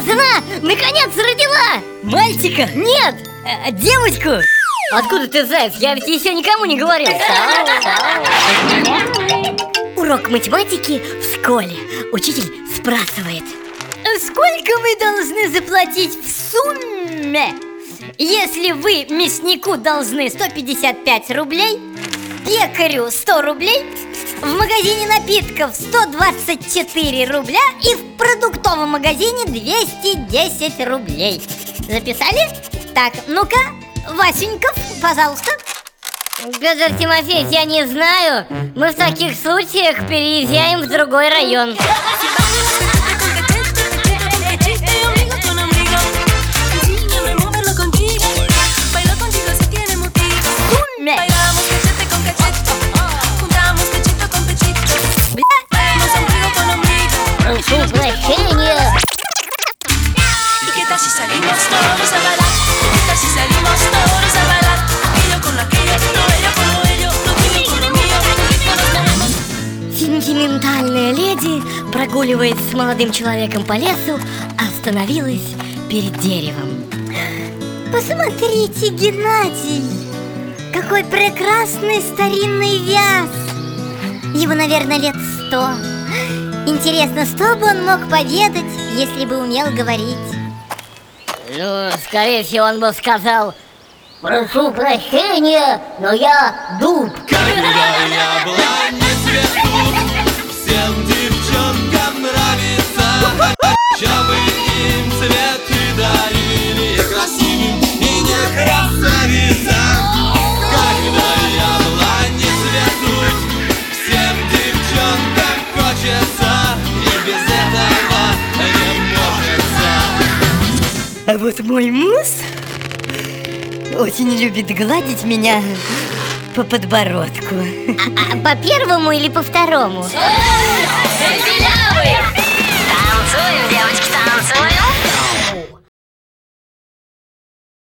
Моя наконец родила! Мальчика? Нет! А, а девочку! Откуда ты, заяц? Я ведь еще никому не говорил. Урок математики в школе. Учитель спрашивает. Сколько вы должны заплатить в сумме, если вы мяснику должны 155 рублей, пекарю 100 рублей, в магазине напитков 124 рубля И в продуктовом магазине 210 рублей. Записали? Так, ну-ка, Васеньков, пожалуйста. Петр Тимофеевич, я не знаю. Мы в таких случаях переезжаем в другой район Леди прогуливается с молодым человеком по лесу, остановилась перед деревом. Посмотрите, Геннадий, какой прекрасный старинный вяз. Его, наверное, лет сто. Интересно, что бы он мог поведать, если бы умел говорить? Ну, скорее всего, он бы сказал Прошу прощения, но я дуб Когда я была не цвету, всем девчонкам нравится. Чем мы им цветы дарили, красивым и не красавицам. Когда я была не цвету, всем девчонкам хочется, и без этого не может. А вот мой муж очень любит гладить меня по подбородку. А по первому или по второму? Танцуем, девочки, танцуем.